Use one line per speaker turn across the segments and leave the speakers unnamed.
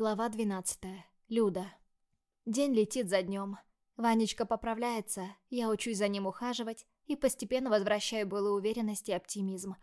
Глава 12. Люда. День летит за днем. Ванечка поправляется, я учусь за ним ухаживать и постепенно возвращаю былую уверенность и оптимизм.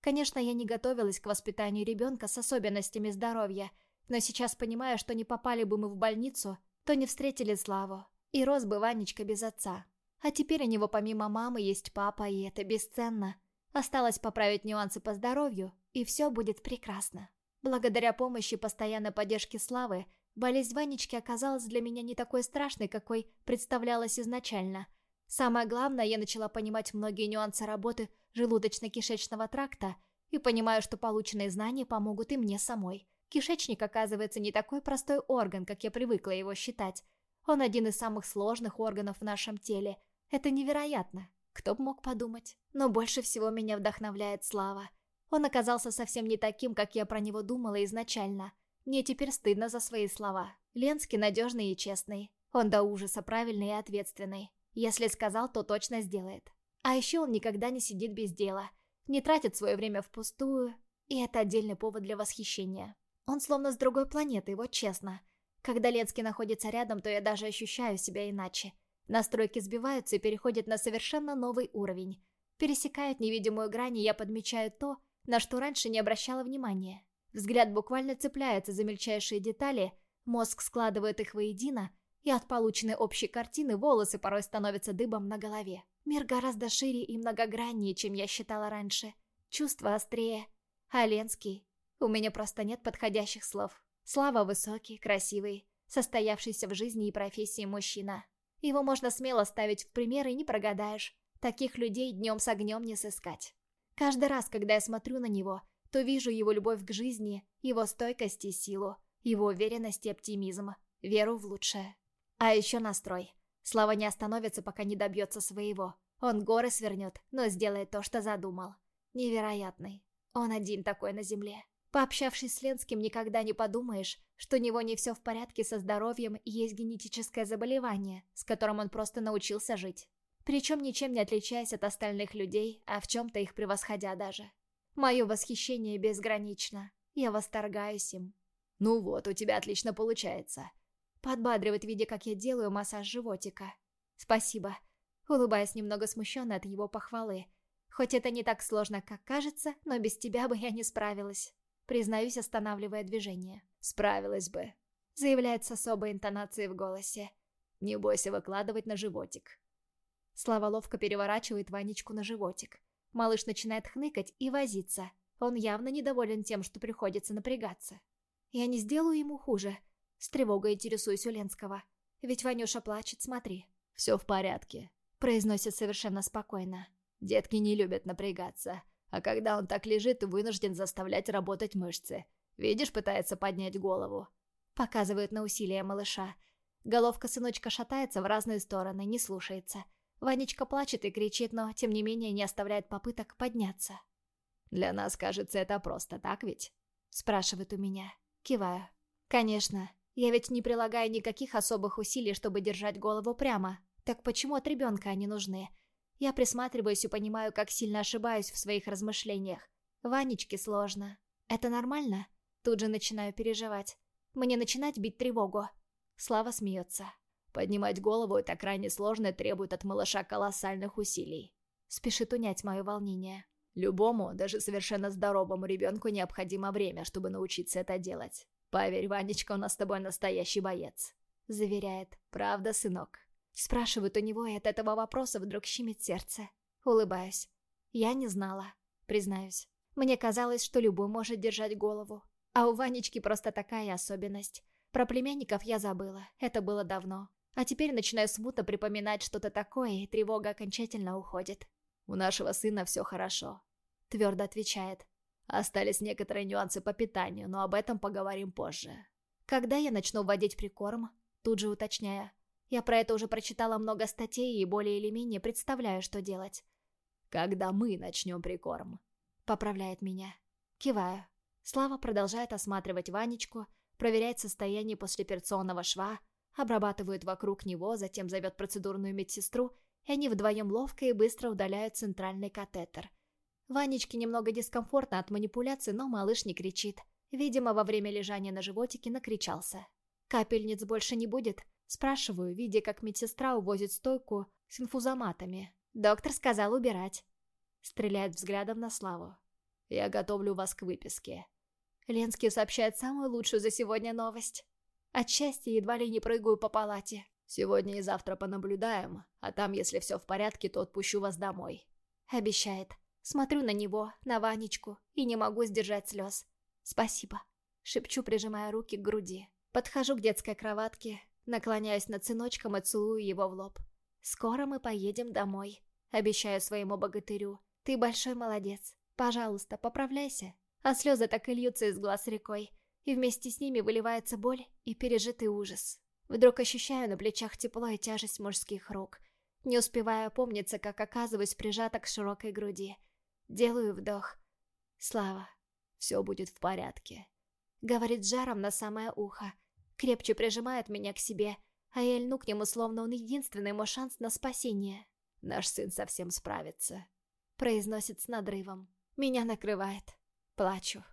Конечно, я не готовилась к воспитанию ребенка с особенностями здоровья, но сейчас понимаю, что не попали бы мы в больницу, то не встретили Славу, и рос бы Ванечка без отца. А теперь у него помимо мамы есть папа, и это бесценно. Осталось поправить нюансы по здоровью, и все будет прекрасно. Благодаря помощи и постоянной поддержке Славы, болезнь Ванечки оказалась для меня не такой страшной, какой представлялась изначально. Самое главное, я начала понимать многие нюансы работы желудочно-кишечного тракта и понимаю, что полученные знания помогут и мне самой. Кишечник, оказывается, не такой простой орган, как я привыкла его считать. Он один из самых сложных органов в нашем теле. Это невероятно. Кто бы мог подумать. Но больше всего меня вдохновляет Слава. Он оказался совсем не таким, как я про него думала изначально. Мне теперь стыдно за свои слова. Ленский надежный и честный. Он до ужаса правильный и ответственный. Если сказал, то точно сделает. А еще он никогда не сидит без дела. Не тратит свое время впустую. И это отдельный повод для восхищения. Он словно с другой планеты, вот честно. Когда Ленский находится рядом, то я даже ощущаю себя иначе. Настройки сбиваются и переходят на совершенно новый уровень. Пересекают невидимую грань, и я подмечаю то, на что раньше не обращала внимания. Взгляд буквально цепляется за мельчайшие детали, мозг складывает их воедино, и от полученной общей картины волосы порой становятся дыбом на голове. Мир гораздо шире и многограннее, чем я считала раньше. Чувства острее. А Ленский? У меня просто нет подходящих слов. Слава высокий, красивый, состоявшийся в жизни и профессии мужчина. Его можно смело ставить в пример и не прогадаешь. Таких людей днем с огнем не сыскать. Каждый раз, когда я смотрю на него, то вижу его любовь к жизни, его стойкость и силу, его уверенность и оптимизм, веру в лучшее. А еще настрой. Слава не остановится, пока не добьется своего. Он горы свернет, но сделает то, что задумал. Невероятный. Он один такой на земле. Пообщавшись с Ленским, никогда не подумаешь, что у него не все в порядке со здоровьем и есть генетическое заболевание, с которым он просто научился жить. Причем ничем не отличаясь от остальных людей, а в чем-то их превосходя даже. Мое восхищение безгранично. Я восторгаюсь им.
«Ну вот, у тебя отлично получается».
Подбадривает, видя, как я делаю массаж животика. «Спасибо». Улыбаясь немного смущенно от его похвалы. Хоть это не так сложно, как кажется, но без тебя бы я не справилась. Признаюсь, останавливая движение.
«Справилась бы», —
заявляет с особой интонацией в голосе.
«Не бойся выкладывать на животик».
Слава ловко переворачивает Ванечку на животик. Малыш начинает хныкать и возиться. Он явно недоволен тем, что приходится напрягаться. Я не сделаю ему хуже. С тревогой интересуюсь у Ленского. Ведь Ванюша плачет, смотри.
«Все в порядке», —
произносит совершенно спокойно.
«Детки не любят напрягаться. А когда он так лежит, вынужден заставлять работать мышцы. Видишь, пытается поднять голову».
Показывает на усилия малыша. Головка сыночка шатается в разные стороны, не слушается. Ванечка плачет и кричит, но, тем не менее, не оставляет попыток подняться.
«Для нас, кажется, это просто, так ведь?»
Спрашивает у меня. Киваю. «Конечно. Я ведь не прилагаю никаких особых усилий, чтобы держать голову прямо. Так почему от ребенка они нужны? Я присматриваюсь и понимаю, как сильно ошибаюсь в своих размышлениях. Ванечке сложно. Это нормально? Тут же начинаю переживать. Мне начинать бить тревогу. Слава смеется.
Поднимать голову это крайне сложно и требует от малыша колоссальных усилий.
Спешит унять мое волнение.
Любому, даже совершенно здоровому ребенку необходимо время, чтобы научиться это делать. Поверь, Ванечка, у нас с тобой настоящий боец.
Заверяет.
Правда, сынок?
Спрашивает у него, и от этого вопроса вдруг щемит сердце. Улыбаюсь. Я не знала, признаюсь. Мне казалось, что любой может держать голову. А у Ванечки просто такая особенность. Про племянников я забыла, это было давно. А теперь начинаю смутно припоминать что-то такое, и тревога окончательно уходит.
«У нашего сына все хорошо», —
твердо отвечает.
«Остались некоторые нюансы по питанию, но об этом поговорим позже».
«Когда я начну вводить прикорм?» Тут же уточняя. Я про это уже прочитала много статей и более или менее представляю, что делать.
«Когда мы начнем прикорм?»
Поправляет меня. Киваю. Слава продолжает осматривать Ванечку, проверяет состояние послеоперационного шва, обрабатывают вокруг него, затем зовет процедурную медсестру, и они вдвоем ловко и быстро удаляют центральный катетер. Ванечке немного дискомфортно от манипуляций, но малыш не кричит. Видимо, во время лежания на животике накричался. «Капельниц больше не будет?» Спрашиваю, видя, как медсестра увозит стойку с инфузоматами. Доктор сказал убирать. Стреляет взглядом на Славу.
«Я готовлю вас к выписке».
Ленский сообщает самую лучшую за сегодня новость. От счастья едва ли не прыгаю по палате.
«Сегодня и завтра понаблюдаем, а там, если все в порядке, то отпущу вас домой».
Обещает. Смотрю на него, на Ванечку, и не могу сдержать слез. «Спасибо», — шепчу, прижимая руки к груди. Подхожу к детской кроватке, наклоняюсь над сыночком и целую его в лоб. «Скоро мы поедем домой», — обещаю своему богатырю. «Ты большой молодец. Пожалуйста, поправляйся». А слезы так и льются из глаз рекой, и вместе с ними выливается боль и пережитый ужас. Вдруг ощущаю на плечах тепло и тяжесть мужских рук. Не успевая опомниться, как оказываюсь прижата к широкой груди. Делаю вдох. Слава,
все будет в порядке.
Говорит жаром на самое ухо. Крепче прижимает меня к себе, а я льну к нему, словно он единственный мой шанс на спасение.
Наш сын совсем справится.
Произносит с надрывом. Меня накрывает. Плачу.